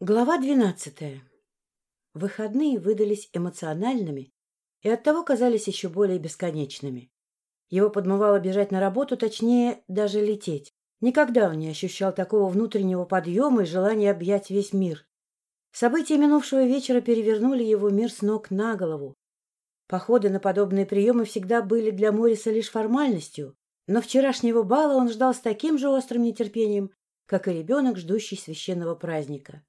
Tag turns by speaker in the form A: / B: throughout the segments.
A: Глава двенадцатая. Выходные выдались эмоциональными и оттого казались еще более бесконечными. Его подмывало бежать на работу, точнее, даже лететь. Никогда он не ощущал такого внутреннего подъема и желания объять весь мир. События минувшего вечера перевернули его мир с ног на голову. Походы на подобные приемы всегда были для Мориса лишь формальностью, но вчерашнего бала он ждал с таким же острым нетерпением, как и ребенок, ждущий священного праздника.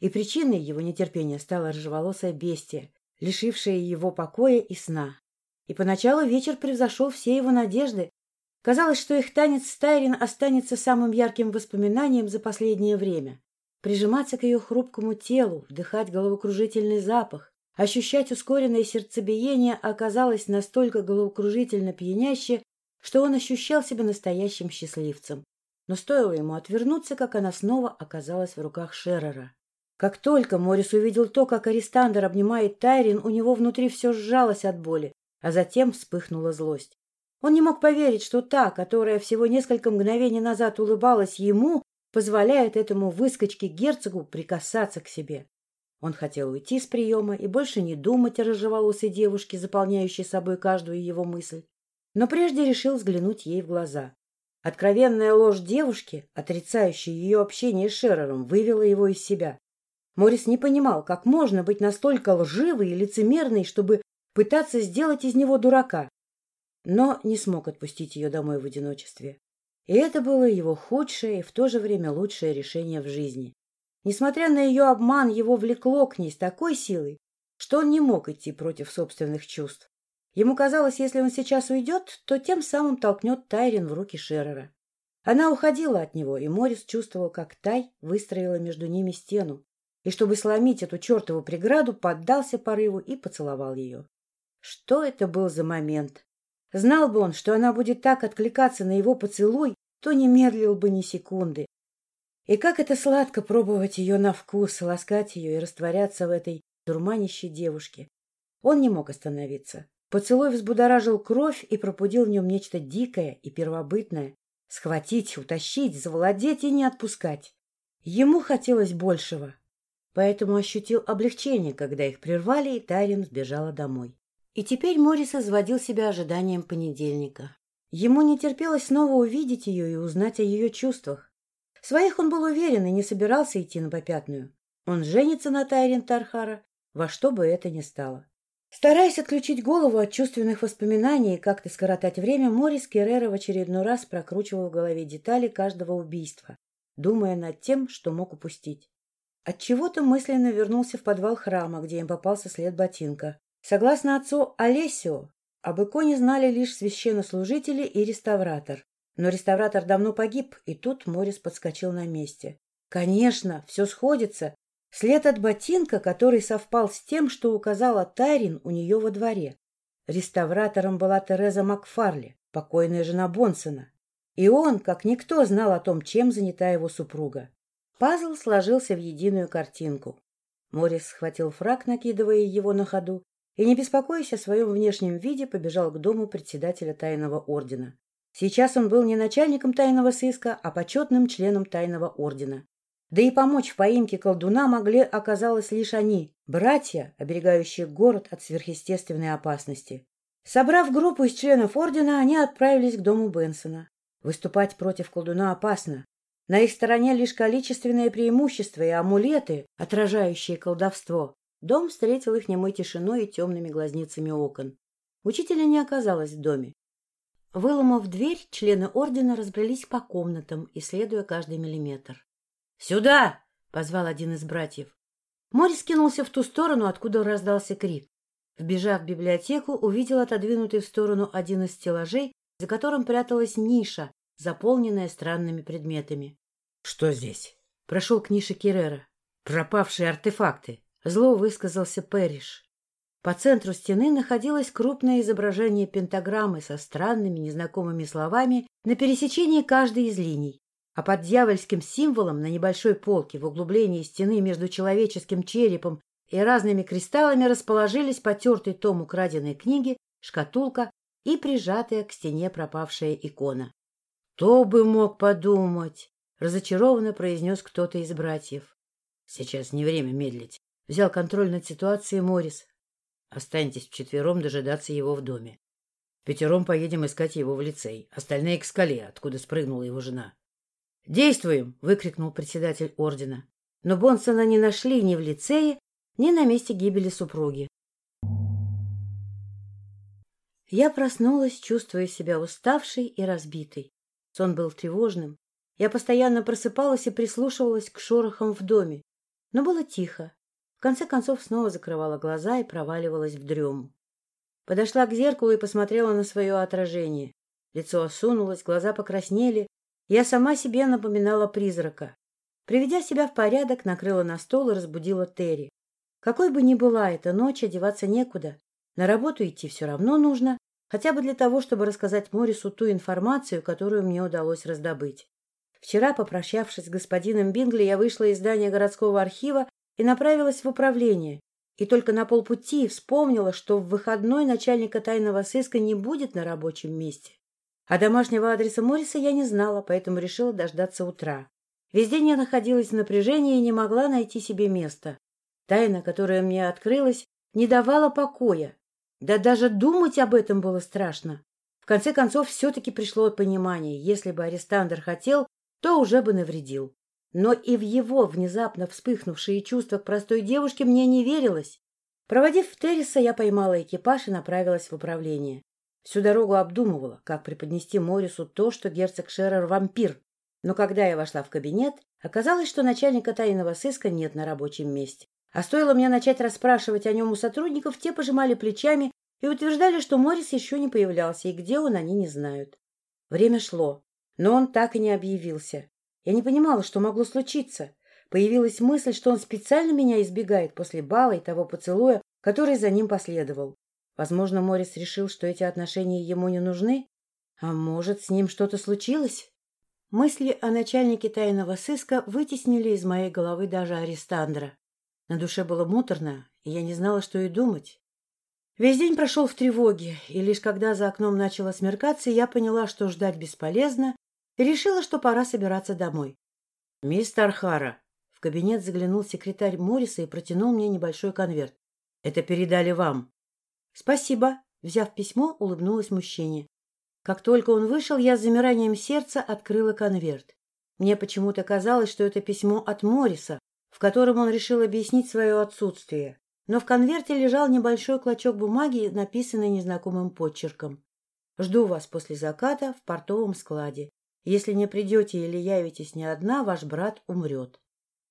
A: И причиной его нетерпения стала рыжеволосая бестия, лишившая его покоя и сна. И поначалу вечер превзошел все его надежды. Казалось, что их танец с Тайрин останется самым ярким воспоминанием за последнее время. Прижиматься к ее хрупкому телу, вдыхать головокружительный запах, ощущать ускоренное сердцебиение оказалось настолько головокружительно пьяняще, что он ощущал себя настоящим счастливцем. Но стоило ему отвернуться, как она снова оказалась в руках Шеррера. Как только Морис увидел то, как Арестандр обнимает Тайрин, у него внутри все сжалось от боли, а затем вспыхнула злость. Он не мог поверить, что та, которая всего несколько мгновений назад улыбалась ему, позволяет этому выскочке-герцогу прикасаться к себе. Он хотел уйти с приема и больше не думать о рыжеволосой девушке, заполняющей собой каждую его мысль. Но прежде решил взглянуть ей в глаза. Откровенная ложь девушки, отрицающая ее общение с Шерером, вывела его из себя. Морис не понимал, как можно быть настолько лживой и лицемерной, чтобы пытаться сделать из него дурака. Но не смог отпустить ее домой в одиночестве. И это было его худшее и в то же время лучшее решение в жизни. Несмотря на ее обман, его влекло к ней с такой силой, что он не мог идти против собственных чувств. Ему казалось, если он сейчас уйдет, то тем самым толкнет Тайрин в руки Шеррера. Она уходила от него, и Морис чувствовал, как Тай выстроила между ними стену, и, чтобы сломить эту чертову преграду, поддался порыву и поцеловал ее. Что это был за момент? Знал бы он, что она будет так откликаться на его поцелуй, то не медлил бы ни секунды. И как это сладко пробовать ее на вкус, ласкать ее и растворяться в этой дурманящей девушке. Он не мог остановиться. Поцелуй взбудоражил кровь и пробудил в нем нечто дикое и первобытное. Схватить, утащить, завладеть и не отпускать. Ему хотелось большего поэтому ощутил облегчение, когда их прервали, и Тайрин сбежала домой. И теперь Морис изводил себя ожиданием понедельника. Ему не терпелось снова увидеть ее и узнать о ее чувствах. Своих он был уверен и не собирался идти на попятную. Он женится на Тайрин Тархара, во что бы это ни стало. Стараясь отключить голову от чувственных воспоминаний и как-то скоротать время, Морис Керрера в очередной раз прокручивал в голове детали каждого убийства, думая над тем, что мог упустить. Отчего-то мысленно вернулся в подвал храма, где им попался след ботинка. Согласно отцу Олесио, об иконе знали лишь священнослужители и реставратор. Но реставратор давно погиб, и тут Морис подскочил на месте. Конечно, все сходится. След от ботинка, который совпал с тем, что указала Тайрин у нее во дворе. Реставратором была Тереза Макфарли, покойная жена Бонсона. И он, как никто, знал о том, чем занята его супруга. Пазл сложился в единую картинку. Морис схватил фраг, накидывая его на ходу, и, не беспокоясь о своем внешнем виде, побежал к дому председателя тайного ордена. Сейчас он был не начальником тайного сыска, а почетным членом тайного ордена. Да и помочь в поимке колдуна могли, оказалось, лишь они, братья, оберегающие город от сверхъестественной опасности. Собрав группу из членов ордена, они отправились к дому Бенсона. Выступать против колдуна опасно, на их стороне лишь количественное преимущество и амулеты, отражающие колдовство. Дом встретил их немой тишиной и темными глазницами окон. Учителя не оказалось в доме. Выломав дверь, члены ордена разбрались по комнатам, исследуя каждый миллиметр. «Сюда!» — позвал один из братьев. Морис кинулся в ту сторону, откуда раздался крик. Вбежав в библиотеку, увидел отодвинутый в сторону один из стеллажей, за которым пряталась ниша, заполненная странными предметами. — Что здесь? — прошел к нише Керрера. — Пропавшие артефакты. Зло высказался Пэриш. По центру стены находилось крупное изображение пентаграммы со странными незнакомыми словами на пересечении каждой из линий. А под дьявольским символом на небольшой полке в углублении стены между человеческим черепом и разными кристаллами расположились потертый том украденной книги, шкатулка и прижатая к стене пропавшая икона. «Кто бы мог подумать!» — разочарованно произнес кто-то из братьев. — Сейчас не время медлить. Взял контроль над ситуацией Морис. Останьтесь вчетвером дожидаться его в доме. Пятером поедем искать его в лицей, остальные к скале, откуда спрыгнула его жена. «Действуем!» — выкрикнул председатель ордена. Но Бонсона не нашли ни в лицее, ни на месте гибели супруги. Я проснулась, чувствуя себя уставшей и разбитой. Сон был тревожным. Я постоянно просыпалась и прислушивалась к шорохам в доме. Но было тихо. В конце концов снова закрывала глаза и проваливалась в дрему. Подошла к зеркалу и посмотрела на свое отражение. Лицо осунулось, глаза покраснели, я сама себе напоминала призрака. Приведя себя в порядок, накрыла на стол и разбудила Терри. Какой бы ни была эта ночь, одеваться некуда. На работу идти все равно нужно, хотя бы для того, чтобы рассказать Морису ту информацию, которую мне удалось раздобыть. Вчера, попрощавшись с господином Бингли, я вышла из здания городского архива и направилась в управление. И только на полпути вспомнила, что в выходной начальника тайного сыска не будет на рабочем месте. А домашнего адреса Морриса я не знала, поэтому решила дождаться утра. Весь день я находилась в напряжении и не могла найти себе места. Тайна, которая мне открылась, не давала покоя. Да даже думать об этом было страшно. В конце концов, все-таки пришло понимание. Если бы Арестандр хотел, то уже бы навредил. Но и в его внезапно вспыхнувшие чувства к простой девушке мне не верилось. Проводив Терриса, я поймала экипаж и направилась в управление. Всю дорогу обдумывала, как преподнести Морису то, что герцог Шерер — вампир. Но когда я вошла в кабинет, оказалось, что начальника тайного сыска нет на рабочем месте. А стоило мне начать расспрашивать о нем у сотрудников, те пожимали плечами и утверждали, что Морис еще не появлялся, и где он, они не знают. Время шло, но он так и не объявился. Я не понимала, что могло случиться. Появилась мысль, что он специально меня избегает после бала и того поцелуя, который за ним последовал. Возможно, Морис решил, что эти отношения ему не нужны, а может, с ним что-то случилось? Мысли о начальнике тайного сыска вытеснили из моей головы даже Арестандра. На душе было муторно, и я не знала, что и думать. Весь день прошел в тревоге, и лишь когда за окном начало смеркаться, я поняла, что ждать бесполезно, и решила, что пора собираться домой. — Мистер Хара, в кабинет заглянул секретарь Морриса и протянул мне небольшой конверт. — Это передали вам. «Спасибо», — взяв письмо, улыбнулась мужчине. Как только он вышел, я с замиранием сердца открыла конверт. Мне почему-то казалось, что это письмо от Морриса, в котором он решил объяснить свое отсутствие. Но в конверте лежал небольшой клочок бумаги, написанный незнакомым подчерком. «Жду вас после заката в портовом складе. Если не придете или явитесь не одна, ваш брат умрет».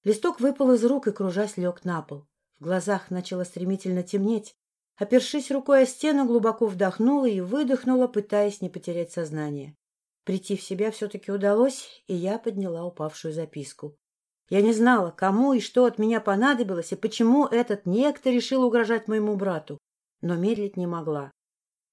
A: Листок выпал из рук и, кружась, лег на пол. В глазах начало стремительно темнеть. Опершись рукой о стену, глубоко вдохнула и выдохнула, пытаясь не потерять сознание. Прийти в себя все-таки удалось, и я подняла упавшую записку. Я не знала, кому и что от меня понадобилось, и почему этот некто решил угрожать моему брату, но медлить не могла.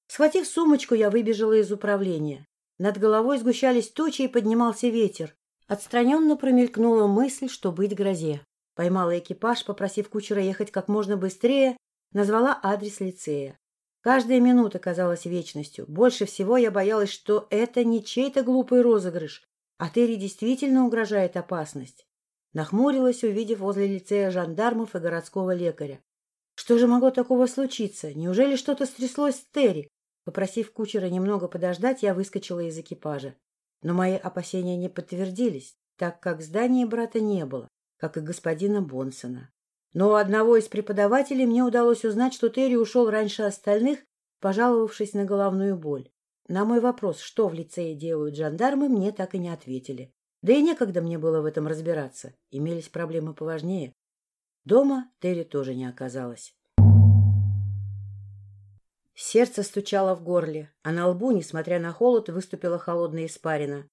A: Схватив сумочку, я выбежала из управления. Над головой сгущались тучи и поднимался ветер. Отстраненно промелькнула мысль, что быть грозе. Поймала экипаж, попросив кучера ехать как можно быстрее, Назвала адрес лицея. Каждая минута казалась вечностью. Больше всего я боялась, что это не чей-то глупый розыгрыш, а Терри действительно угрожает опасность. Нахмурилась, увидев возле лицея жандармов и городского лекаря. Что же могло такого случиться? Неужели что-то стряслось с Терри? Попросив кучера немного подождать, я выскочила из экипажа. Но мои опасения не подтвердились, так как здания брата не было, как и господина Бонсона. Но у одного из преподавателей мне удалось узнать, что Терри ушел раньше остальных, пожаловавшись на головную боль. На мой вопрос, что в лицее делают жандармы, мне так и не ответили. Да и некогда мне было в этом разбираться. Имелись проблемы поважнее. Дома Терри тоже не оказалось. Сердце стучало в горле, а на лбу, несмотря на холод, выступила холодная испарина.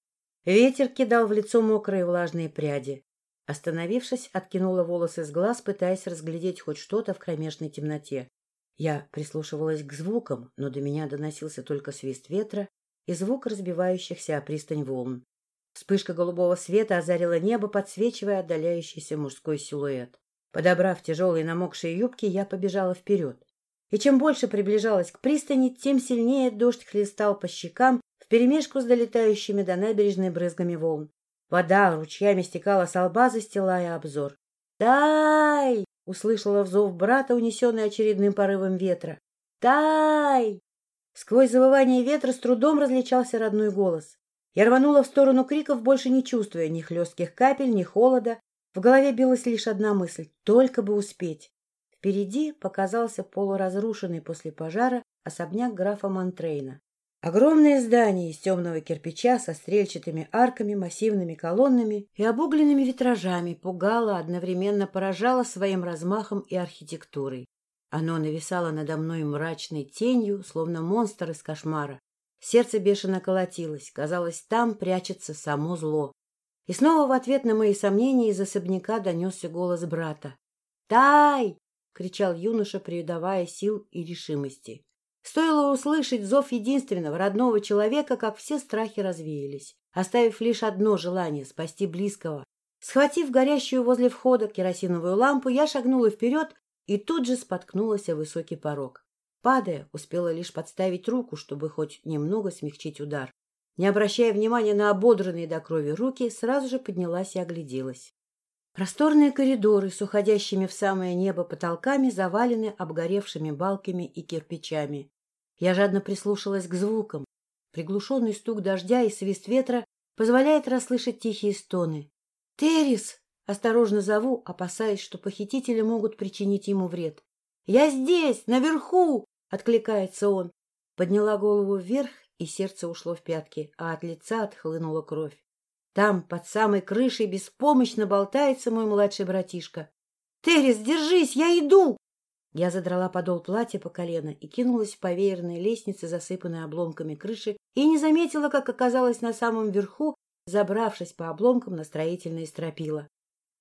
A: Ветер кидал в лицо мокрые влажные пряди. Остановившись, откинула волосы с глаз, пытаясь разглядеть хоть что-то в кромешной темноте. Я прислушивалась к звукам, но до меня доносился только свист ветра и звук разбивающихся о пристань волн. Вспышка голубого света озарила небо, подсвечивая отдаляющийся мужской силуэт. Подобрав тяжелые намокшие юбки, я побежала вперед. И чем больше приближалась к пристани, тем сильнее дождь хлестал по щекам вперемешку с долетающими до набережной брызгами волн. Вода ручьями стекала с лба, застилая обзор. «Тай!» — услышала взов брата, унесенный очередным порывом ветра. «Тай!» Сквозь завывание ветра с трудом различался родной голос. Я рванула в сторону криков, больше не чувствуя ни хлестких капель, ни холода. В голове билась лишь одна мысль — только бы успеть. Впереди показался полуразрушенный после пожара особняк графа Монтрейна. Огромное здание из темного кирпича со стрельчатыми арками, массивными колоннами и обугленными витражами пугало, одновременно поражало своим размахом и архитектурой. Оно нависало надо мной мрачной тенью, словно монстр из кошмара. Сердце бешено колотилось, казалось, там прячется само зло. И снова в ответ на мои сомнения из особняка донесся голос брата. «Тай!» — кричал юноша, придавая сил и решимости. Стоило услышать зов единственного родного человека, как все страхи развеялись, оставив лишь одно желание — спасти близкого. Схватив горящую возле входа керосиновую лампу, я шагнула вперед и тут же споткнулась о высокий порог. Падая, успела лишь подставить руку, чтобы хоть немного смягчить удар. Не обращая внимания на ободранные до крови руки, сразу же поднялась и огляделась. Просторные коридоры с уходящими в самое небо потолками завалены обгоревшими балками и кирпичами. Я жадно прислушалась к звукам. Приглушенный стук дождя и свист ветра позволяет расслышать тихие стоны. «Террис!» — осторожно зову, опасаясь, что похитители могут причинить ему вред. «Я здесь, наверху!» — откликается он. Подняла голову вверх, и сердце ушло в пятки, а от лица отхлынула кровь. Там, под самой крышей, беспомощно болтается мой младший братишка. «Террис, держись, я иду!» Я задрала подол платья по колено и кинулась по веерной лестнице, засыпанной обломками крыши, и не заметила, как оказалась на самом верху, забравшись по обломкам на строительные стропила.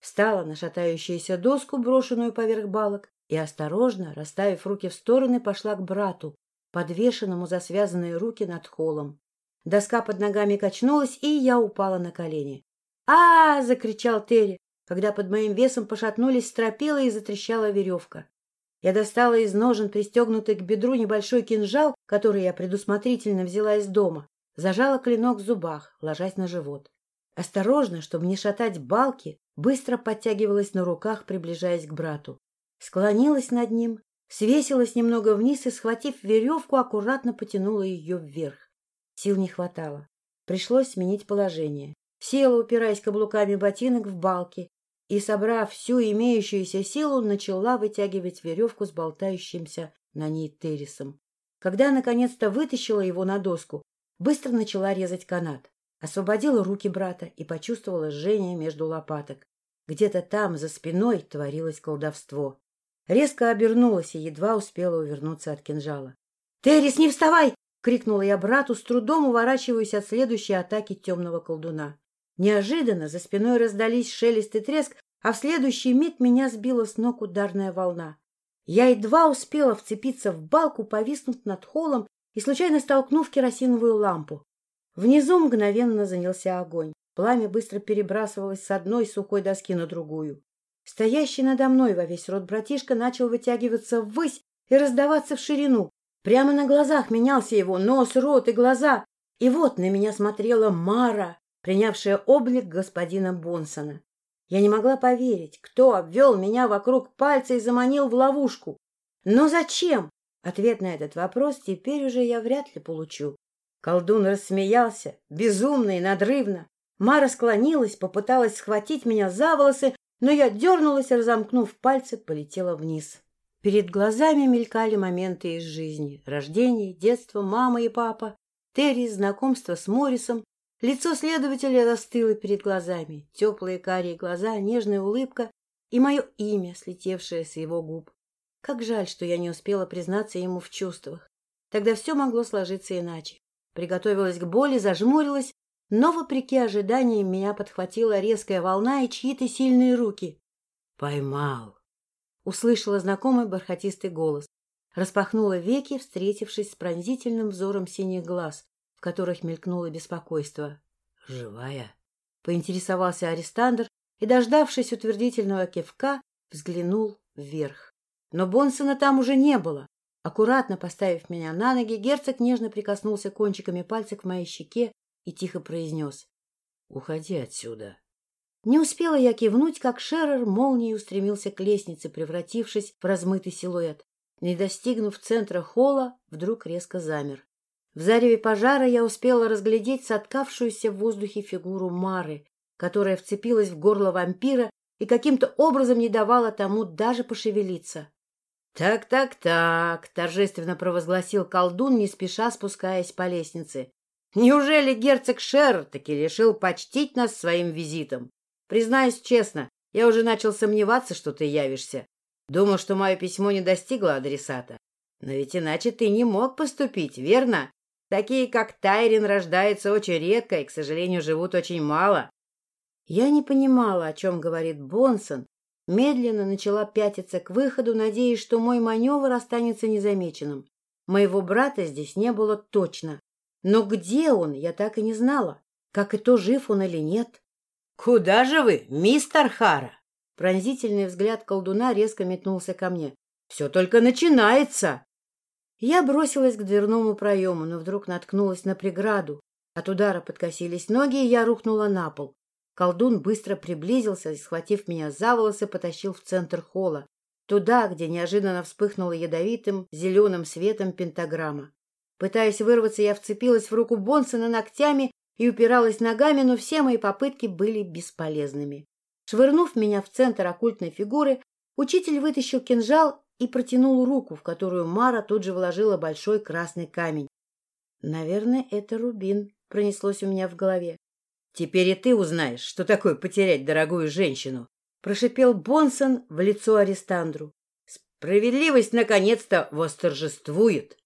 A: Встала на шатающуюся доску, брошенную поверх балок, и, осторожно, расставив руки в стороны, пошла к брату, подвешенному за связанные руки над холлом. Доска под ногами качнулась, и я упала на колени. а, -а, -а закричал Терри, когда под моим весом пошатнулись стропила и затрещала веревка. Я достала из ножен, пристегнутый к бедру, небольшой кинжал, который я предусмотрительно взяла из дома, зажала клинок в зубах, ложась на живот. Осторожно, чтобы не шатать балки, быстро подтягивалась на руках, приближаясь к брату. Склонилась над ним, свесилась немного вниз и, схватив веревку, аккуратно потянула ее вверх. Сил не хватало. Пришлось сменить положение. Села, упираясь каблуками ботинок в балки, и, собрав всю имеющуюся силу, начала вытягивать веревку с болтающимся на ней террисом. Когда наконец-то вытащила его на доску, быстро начала резать канат. Освободила руки брата и почувствовала жжение между лопаток. Где-то там, за спиной, творилось колдовство. Резко обернулась и едва успела увернуться от кинжала. — Террис, не вставай! — крикнула я брату, с трудом уворачиваясь от следующей атаки темного колдуна. Неожиданно за спиной раздались шелест и треск, а в следующий миг меня сбила с ног ударная волна. Я едва успела вцепиться в балку, повиснув над холлом и случайно столкнув керосиновую лампу. Внизу мгновенно занялся огонь. Пламя быстро перебрасывалось с одной сухой доски на другую. Стоящий надо мной во весь рот братишка начал вытягиваться ввысь и раздаваться в ширину. Прямо на глазах менялся его нос, рот и глаза. И вот на меня смотрела Мара, принявшая облик господина Бонсона. Я не могла поверить, кто обвел меня вокруг пальца и заманил в ловушку. Но зачем? Ответ на этот вопрос теперь уже я вряд ли получу. Колдун рассмеялся, безумно и надрывно. Мара склонилась, попыталась схватить меня за волосы, но я дернулась, разомкнув пальцы, полетела вниз. Перед глазами мелькали моменты из жизни. Рождение, детство, мама и папа, Терри, знакомство с Моррисом, Лицо следователя застыло перед глазами, теплые карие глаза, нежная улыбка и мое имя, слетевшее с его губ. Как жаль, что я не успела признаться ему в чувствах. Тогда все могло сложиться иначе. Приготовилась к боли, зажмурилась, но, вопреки ожиданиям, меня подхватила резкая волна и чьи-то сильные руки. «Поймал!» Услышала знакомый бархатистый голос. Распахнула веки, встретившись с пронзительным взором синих глаз, в которых мелькнуло беспокойство. «Живая?» — поинтересовался арестандр и, дождавшись утвердительного кивка, взглянул вверх. Но Бонсона там уже не было. Аккуратно поставив меня на ноги, герцог нежно прикоснулся кончиками пальцев к моей щеке и тихо произнес. — Уходи отсюда. Не успела я кивнуть, как Шерер молнией устремился к лестнице, превратившись в размытый силуэт. Не достигнув центра холла, вдруг резко замер. В зареве пожара я успела разглядеть соткавшуюся в воздухе фигуру Мары, которая вцепилась в горло вампира и каким-то образом не давала тому даже пошевелиться. «Так, так, так», — торжественно провозгласил колдун, не спеша спускаясь по лестнице. «Неужели герцог Шер таки решил почтить нас своим визитом? Признаюсь честно, я уже начал сомневаться, что ты явишься. Думал, что мое письмо не достигло адресата. Но ведь иначе ты не мог поступить, верно? Такие, как Тайрин, рождаются очень редко и, к сожалению, живут очень мало. Я не понимала, о чем говорит Бонсон, медленно начала пятиться к выходу, надеясь, что мой маневр останется незамеченным. Моего брата здесь не было точно. Но где он, я так и не знала. Как и то, жив он или нет. — Куда же вы, мистер Хара? Пронзительный взгляд колдуна резко метнулся ко мне. — Все только начинается! Я бросилась к дверному проему, но вдруг наткнулась на преграду. От удара подкосились ноги, и я рухнула на пол. Колдун быстро приблизился и, схватив меня за волосы, потащил в центр холла, туда, где неожиданно вспыхнула ядовитым зеленым светом пентаграмма. Пытаясь вырваться, я вцепилась в руку Бонсона ногтями и упиралась ногами, но все мои попытки были бесполезными. Швырнув меня в центр оккультной фигуры, учитель вытащил кинжал и протянул руку, в которую Мара тут же вложила большой красный камень. «Наверное, это рубин», — пронеслось у меня в голове. «Теперь и ты узнаешь, что такое потерять дорогую женщину», — прошипел Бонсон в лицо Арестандру. «Справедливость наконец-то восторжествует!»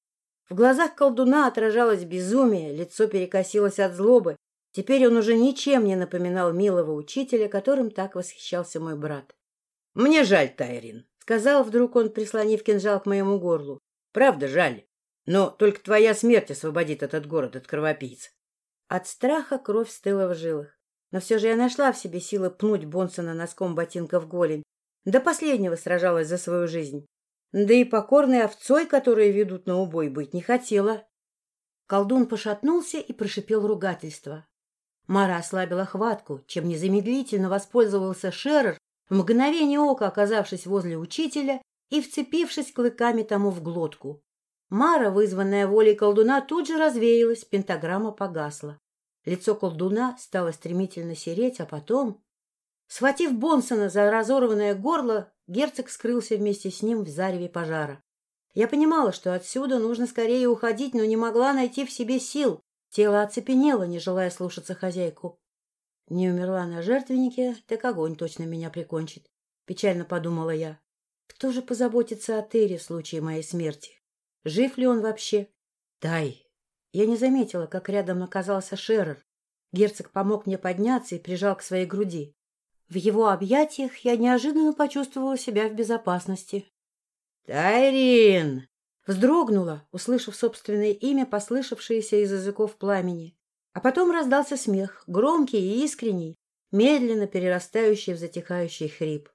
A: В глазах колдуна отражалось безумие, лицо перекосилось от злобы. Теперь он уже ничем не напоминал милого учителя, которым так восхищался мой брат. — Мне жаль, Тайрин, — сказал вдруг он, прислонив кинжал к моему горлу. — Правда жаль. Но только твоя смерть освободит этот город от кровопийц. От страха кровь стыла в жилах. Но все же я нашла в себе силы пнуть Бонсона носком ботинка в голень. До последнего сражалась за свою жизнь. Да и покорной овцой, которую ведут на убой, быть не хотела. Колдун пошатнулся и прошипел ругательство. Мара ослабила хватку, чем незамедлительно воспользовался Шерер, в мгновение ока оказавшись возле учителя и вцепившись клыками тому в глотку. Мара, вызванная волей колдуна, тут же развеялась, пентаграмма погасла. Лицо колдуна стало стремительно сереть, а потом... Схватив Бонсона за разорванное горло, герцог скрылся вместе с ним в зареве пожара. Я понимала, что отсюда нужно скорее уходить, но не могла найти в себе сил. Тело оцепенело, не желая слушаться хозяйку. Не умерла на жертвеннике, так огонь точно меня прикончит. Печально подумала я. Кто же позаботится о Терри в случае моей смерти? Жив ли он вообще? Тай. Я не заметила, как рядом оказался Шерер. Герцог помог мне подняться и прижал к своей груди. В его объятиях я неожиданно почувствовала себя в безопасности. «Тайрин!» Вздрогнула, услышав собственное имя, послышавшееся из языков пламени. А потом раздался смех, громкий и искренний, медленно перерастающий в затихающий хрип.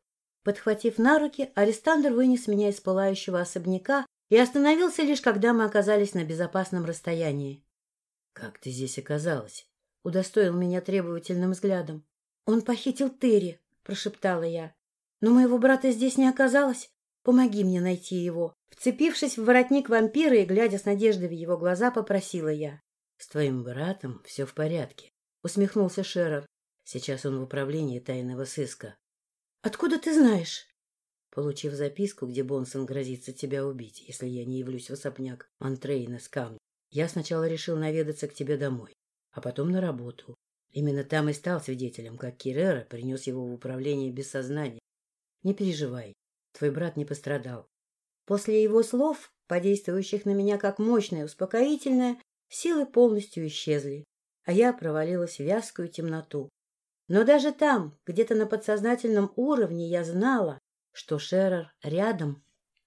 A: Подхватив на руки, Арестандр вынес меня из пылающего особняка и остановился лишь, когда мы оказались на безопасном расстоянии. — Как ты здесь оказалась? — удостоил меня требовательным взглядом. — Он похитил Терри, — прошептала я. — Но моего брата здесь не оказалось. Помоги мне найти его. Вцепившись в воротник вампира и глядя с надеждой в его глаза, попросила я. — С твоим братом все в порядке, — усмехнулся Шерер. Сейчас он в управлении тайного сыска. — Откуда ты знаешь? Получив записку, где Бонсон грозится тебя убить, если я не явлюсь в особняк Монтрейна с камнем, я сначала решил наведаться к тебе домой, а потом на работу. Именно там и стал свидетелем, как Кирера принес его в управление без сознания. Не переживай, твой брат не пострадал. После его слов, подействующих на меня как мощное успокоительное, силы полностью исчезли, а я провалилась в вязкую темноту. Но даже там, где-то на подсознательном уровне, я знала, что Шерер рядом